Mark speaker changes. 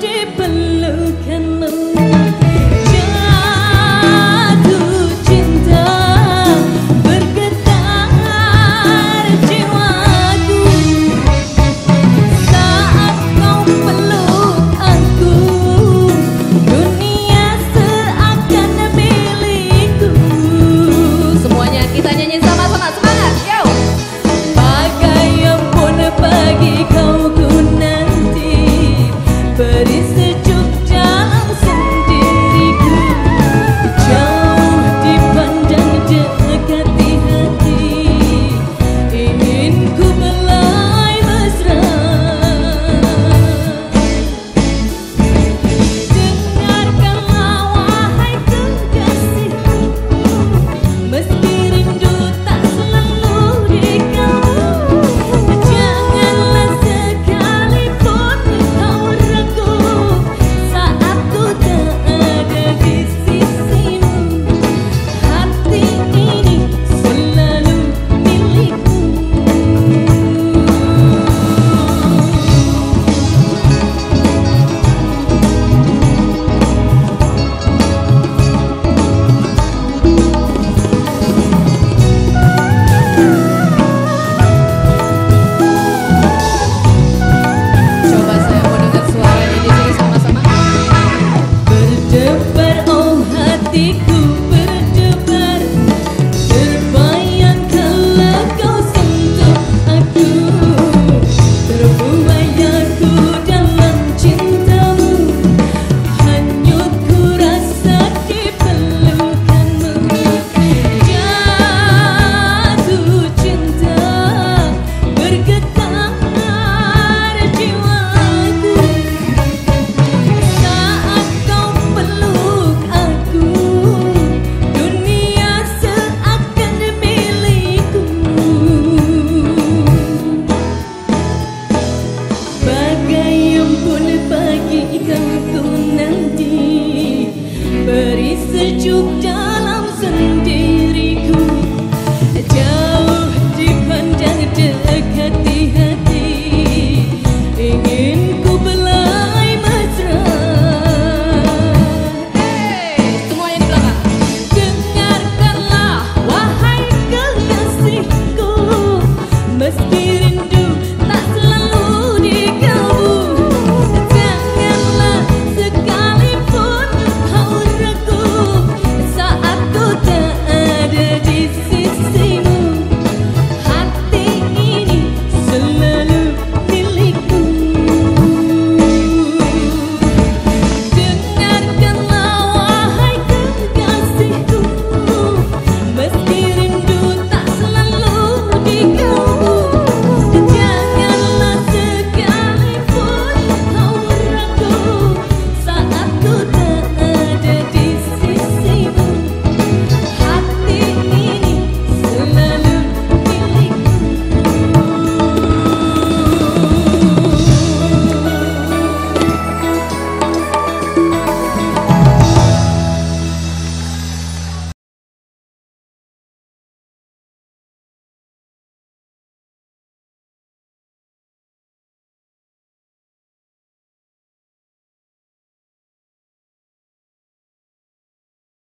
Speaker 1: deep and look and nanti, beri sejuk dalam sendiri.